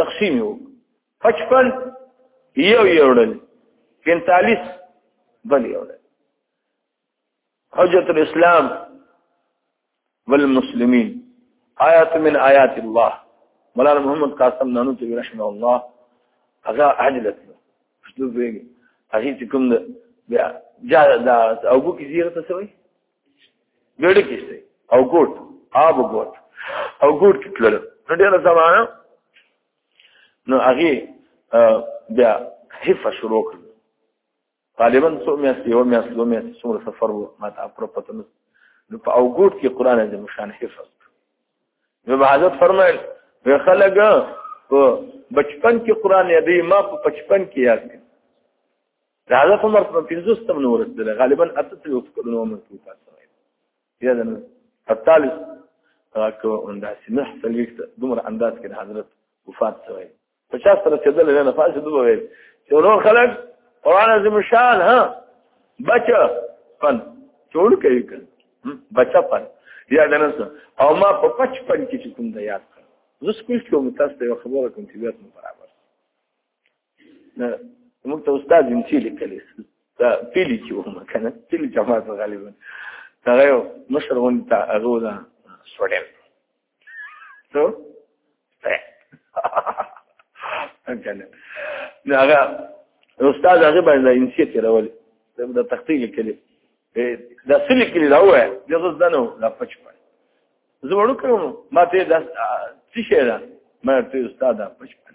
تقسیم یو 55 یو یوړل 45 بل یوړل حجت الاسلام والمسلمین آیات من آیات الله مولانا محمد قاسم نانوتوی رحمه الله هغه عجلت شنو بیګي هغه کوم بیا جا دا ابو کثیر ته سوی ګړ کیسته او ګوټ آب ګوټ او ګوټ کتل نو ډیره زمانہ نو هغه بیا هفه شروع کړ غالبا څو میاشت یو میاشت دوه میاشت څومره سفر و ما ته پر پته نه نو په او ګوټ کې قران دې مشان حفظ نو حضرت فرمایل وی خلګ په بچپن کې قران یې دې ما په بچپن کې یاد کړ د حضرت عمر په 50 تم نو ورسېدل غالبا اتل او فکر نو عمر کې پاتې شوی یا د اتالس راکو انداس نه سلیکت دومره انداز کې حضرت وفات شوی 50 تر رسېدل نه فاز دوه ویل چې نور خلک قران عظیم شان ها بچ پن جوړ کوي کړ بچ پن یا دنس او ما په 55 کې کوم د یاد کړ زه سکول کې متاسفه خبره کوم چې بیا مو برابر موږ ته استاد هم چې لیکلی دا پیلی چې ومه که نه پیلی جماعت غالبا هغه یو مشر غوندې ته هغه و ده سوډیم څو که نه نو هغه استاد هغه باندې انسي تېرولې د تخطیق لیکلی دا څه لیکلي دا ووایه زه اوس دا نه وم دا پچ پړ زه وړوکی وم ما ته دا څه شی ده ما ورته استاده پچ پړ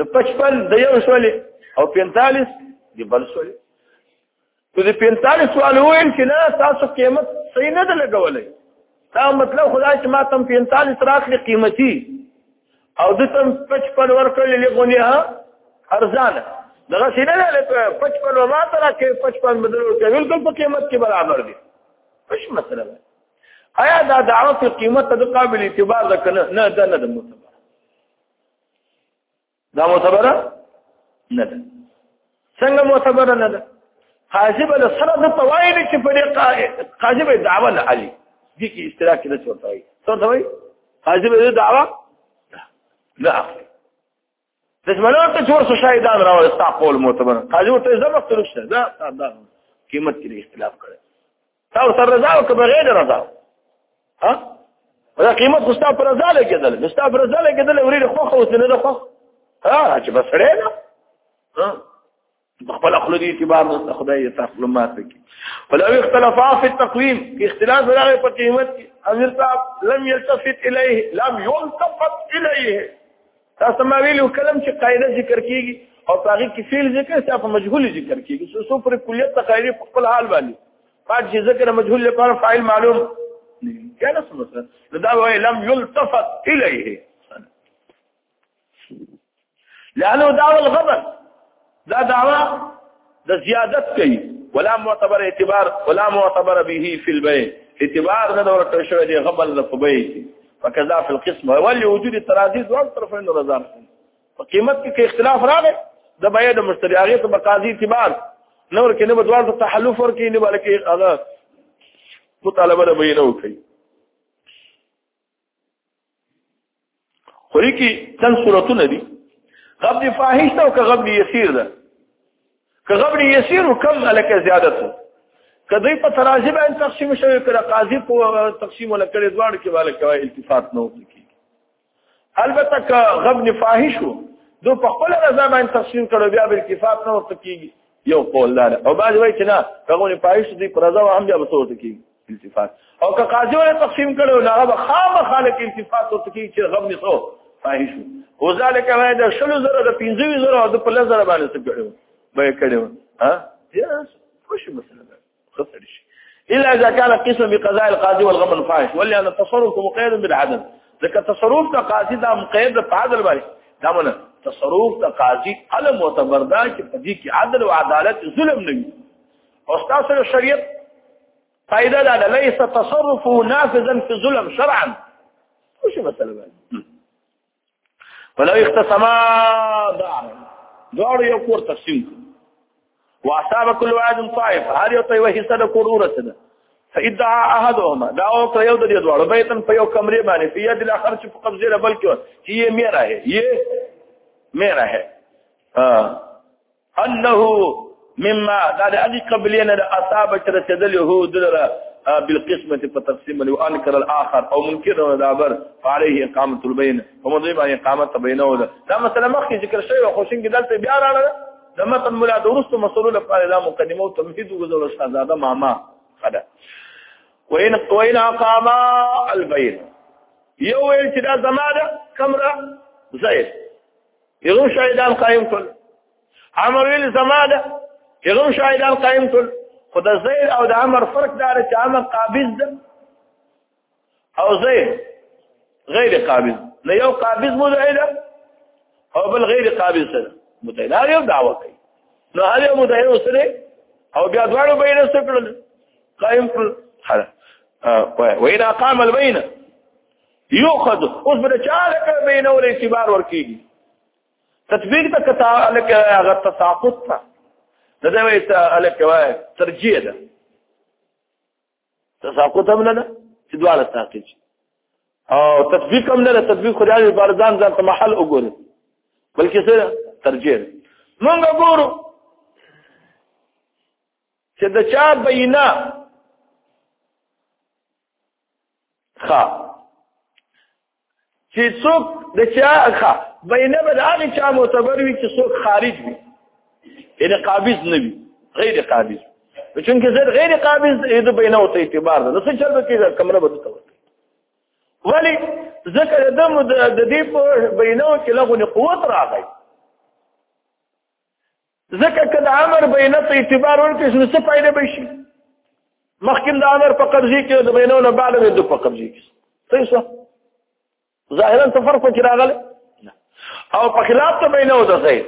نو 55 د یو شولې او 45 د بل شولې نو د 45 سوال وویل چې نه تاسو قیمت صحیح نه ده لګولې دا مطلب خدای چې ما تم 45 راخلي قیمتي او د تم 55 ورکړل لګونی ها ارزانه دغه سینه نه لکه 55 ما تر کې 55 بدلو چې بالکل په قیمت کې برابر دي مش مسله آیا دا دعوه قیمت د قابل اعتبار ده کنه نه ده نه ده دا معتبره نه ده څنګه معتبره نه ده قاضي بل سره د توایل چې په دې قاضي به دعوه نه علي دي کې اشتراک نه چورته وي څه ته وي قاضي به دعوه نه اخلي دشمنو ته چور سو شاهدان راو استعقول معتبر قاضي ته زمخت رښتیا دا دا قیمت کې اختلاف کړي تا ورته رضا او که بغیر رضا ها دا قیمت خو ستا پر رضا لګېدل نو ستا پر رضا لګېدل ورېډې خوښه اوس نه ده خوښ ها چې بس سړی ده خپل خپل دي اعتبار نه خدای یې تاسو مات کړي ولو اختلافا فی التقویم کې اختلاف راغی په قیمت امیر صاحب لم یلتفت الیه لم یلتفت الیه تاسو ما ویلو کلم چې قاعده ذکر کیږي او هغه کې فعل ذکر چې په مجهول ذکر کیږي سو سو پر کلیت د قاعده په خپل حال باندې پات چې ذکر مجهول لپاره فاعل معلوم کله څه مثلا دا وایي لم يلتفت الیه لانه دا الغبن دا دعوا د زیادت کوي ولا معتبر اعتبار ولا معتبر به في البيع اعتبار نه ورته شوی دی غبل نه په بیع کې فكذا في القسم ولي وجود التراضي دوه طرفین رضا په قیمت کې اختلاف راغی د بیع د مشتری هغه ته بقاضي اعتبار نور کې نه بدوار ته تحلف ورکې نه بلکې هغه مطالبه به نه وکړي خو یې کې څنګه صورتونه دي غبن فاحش ده او که غبن یسیر ده که غبن یسیر او کم الکه زیادت ده کدی په ترازی باندې تقسیم شوی کړه قاضي په تقسیم ولا کړي دواړ کې والا کوي التفات نه وکړي البته که غبن فاحش وو دو په خپل رضا باندې تقسیم کړو بیا به التفات نه ورته کیږي یو قول دار او بعض وایي چې نه کغونې پایښت دی پر ځا هم بیا بسوت کی التفات او که قاضي ولا تقسیم کړو نه هغه خامہ خالق التفات ورته کی چې غم نسو پایښت او ذالک ما د شلو زره د 15 زره او د 15 زره باندې څه کړو به کړو ها یا خوش مسله خطر شي الا اذا كان قسم بقضاء القاضي والغم الفاحش ولي انا تصرف مقيد بالعدم ځکه تصرف ته قاضي دا مقيد په عدل باندې دا مونږ تصرف ته قاضي علم معتبر دا چې په دې کې عدل او عدالت ظلم نه وي او تاسو شریعت فائدہ دا ليس تصرفه نافذا في ظلم شرعا وش مثلا ولو اختصما دار دواړو یو کور تقسیم واصاب كل واحد طائف هر یو ته وحصه د کور ورسده فإذا أحدهما دا او ته یو د دې دواړو بیتن په یو کمرې باندې په یاد الاخر چې په قبضه لبل کې یې میرا ہے یې میرا ہے ها انه مما دا د ادي قبلین د اصحاب چې رسیدلی هو دلره بالقسمه په تقسیم او انکر الاخر او منکر او دابر فعليه اقامه البين هم دوی باندې اقامه بینه ده دا مثلا مخکې ذکر شوی او خوشین کې دلته بیا راړه د متن مولا درست مسلو لپاره دا مقدمه او تمهید وګزول شهزاده ماما خدا وین وین اقامه البين یو ویل چې دا زماده کمره زید یو شاهدان قائم کړ عمر ویل زماده یو شاهدان قائم کړ خدا زید او د عمر فرق دار چې عمر قابض ده او زید غیر قابض نه یو قابض مدعی ده او بل غیر قابض ده مدعی دا یو دعوه کوي نو هغه مدعی وسره او بیا دواړو بین سره قائم کړ حالا وإذا قام البين یوخذ اوس به چا لکه به نور اعتبار ورکیږي تطبیق ته کتا لکه هغه تساقط ته دا دی وایي لکه وایي ترجیح ده تساقط هم نه ده چې دواړه تحقیق او تطبیق هم نه ده تطبیق خو دې بار ځان ځان ته محل وګوري بلکې سره ترجیح مونږ ګورو چې د چا بینا خا چې څوک د چا خا بینه به د هغه چا معتبر وي چې څوک خارج وي یعنی قابض نه وي غیر قابض چونکه زه غیر قابض د بینه او اعتبار ده نو څه چل به کېږي کمره به ته ولی ځکه د د دې په بینه کې لغونه قوت راغی ځکه که د امر بینه ته اعتبار ورکړي نو څه پایله به شي مخکې د امر په قبضه کې د بینه نه بعد د په قبضه کې صحیح څه ظاهرا ته فرق کې راغله او په خلاف ته بینه وته صحیح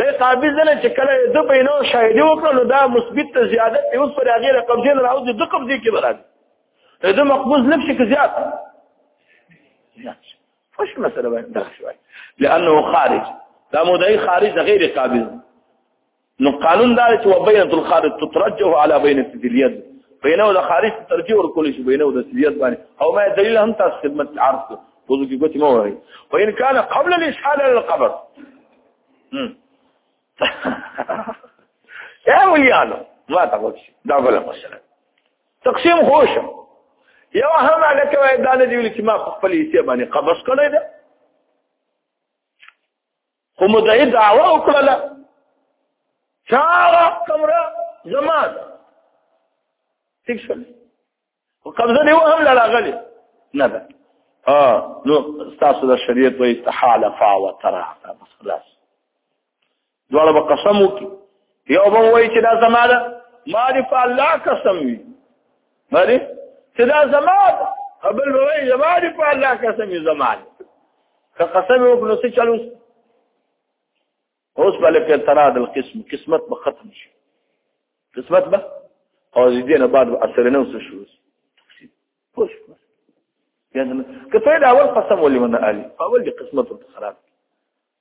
د قابض نه چې کله د بینه شاهدی وکړه نو دا مثبت ته زیادت دی اوس پر هغه قبضه نه راوځي د قبضه کې برابر دا مقبوض نفسي کې زیات خوش مسله باید دا شوی لانه خارج دا مدعي خارج غیر قابل نو قانون دا چې وبینه الخارج تترجه على بینه الدلیل بینه د خارج ترجیح ورکول شي بینه د سلیت باندې او ما دلیل هم تاسو خدمت عرض کو وضو کې ګوتې مو وایي وان کان قبل الاشعال على القبر يا وليانو ما تقولش دا ولا مسألة تقسیم خوش یو هم هغه کوي دا نه دی ویل چې ما خپل حصے باندې قبض کړی دی خو مدعي دعوا وکړه چاغه کمره زما ٹھیک شو او قبضه دی وهم لا غلي نه ده اه نو تاسو د شریعت وې تحالفا وتراعا بس خلاص دواړه به قسم وکړي یو به وایي چې دا زما ده ما دې په الله قسم وي بلې چې دا زما ده بل به وایي زما دې په الله قسم وي زما ده که قسم وکړو څه چلو اوس بل په اعتراض القسم قسمت به ختم شي قسمت به او دې نه بعد اثر نه وسو شو پوښ یعنی کته دا اول قسم ولې ونه علي اول دې قسمت خراب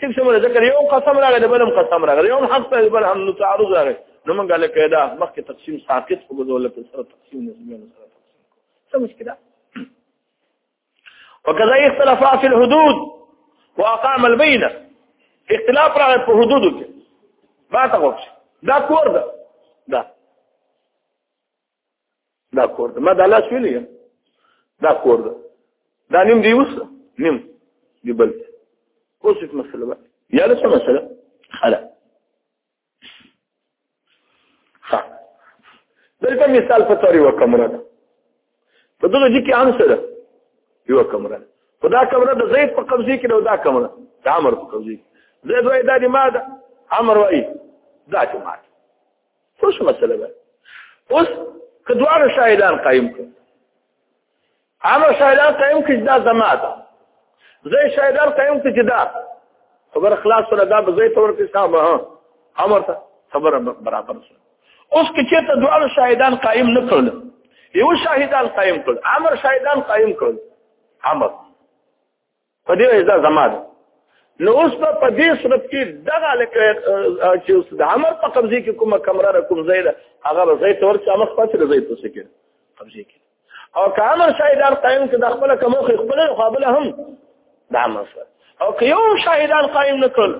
ټیک شمول ذکر یو قسم راغی د بلم قسم راغی یو حق په بل هم نو تعارض راغی نو موږ له پیدا مخکې تقسیم ساقط په بدول په سره تقسیم نسبی نو سره تقسیم څه مشکله وکذا اختلاف فی الحدود واقام البینه اختلاف راغی په حدود کې ما ته وښه دا کور ده دا دا کور ده ما دا لاس ویلی دا کور ده دا نیم دی اوس نیم دی بل اوس څه مسله بقى یا له څه مسله خلا ها دلته مثال په تور یو کمره ده په دغه ځکه هم سره یو کمره په دا کمره د زید په قبضه کې ده دا کمره د عمر په قبضه کې زید وای دا دی ما ده عمر وای دا چې ما اوس مسله ده اوس که دواړه شاهدان قایم کړو هغه شاهدان قایم کړي دا زما ده زه شاهدان قایم کړي دا خبر خلاص ولا دا به زه تور کې صاحب امر ته خبر برابر شو اوس کې چې ته دواړه شاهدان قایم نه کړل یو شاهدان قایم کړل امر شاهدان قایم کړل امر په دې اجازه زما ده نو اوس په دې صورت کې دغه لکه چې اوس د عمر په قبضه کې کومه کمره را کوم ځای ده هغه به ځای تور چې مخ پاتې ځای ته سکه قبضه کې او که عمر شاهدان قائم کې د خپل کومه خپل مقابله هم د عمر سره او که یو شاهدان قائم نکړ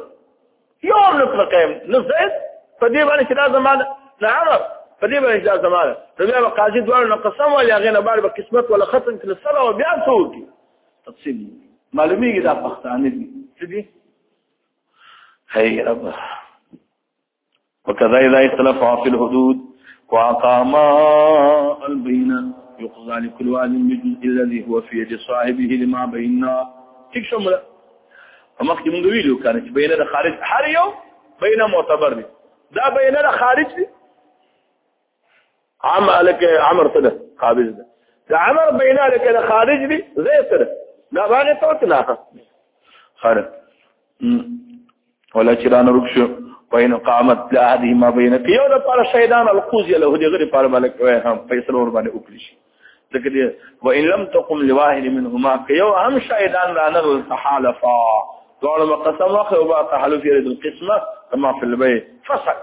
یو نکړ قائم نو زید په دې باندې چې دا زمانه نه عمر په دې باندې دا زمانه نو بیا قاضي دوه نو قسم ولا غنه بار به قسمت ولا ختم کړ سره او بیا څوک تفصیل معلومیږي دا پښتانه دي څه دي هي رب وکذا اذا اختلف في الحدود وقام البين يقضى لكل واحد بالجزء الذي هو في يد صاحبه لما بيننا ټیک شو مله مخکې موږ ویلو کنه چې بینه د خارج هر یو بینه معتبر دي دا بینه د خارج دي عم الک عمر ته خارج ده دا عمر بین الک خارج دی زه سره دا باغ ته وتلا خره ولا چې رانه رک شو بین قامت لا هذه ما بین کې یو د پر شیطان القوز له دې غری پر ملک وای هم فیصله ور باندې وکړي شي ځکه دې و ان لم تقم لواحد منهما کې یو هم شیطان رانه تحالفا قال ما قسم واخي وبا تحالف يريد القسمه كما في البيت فسق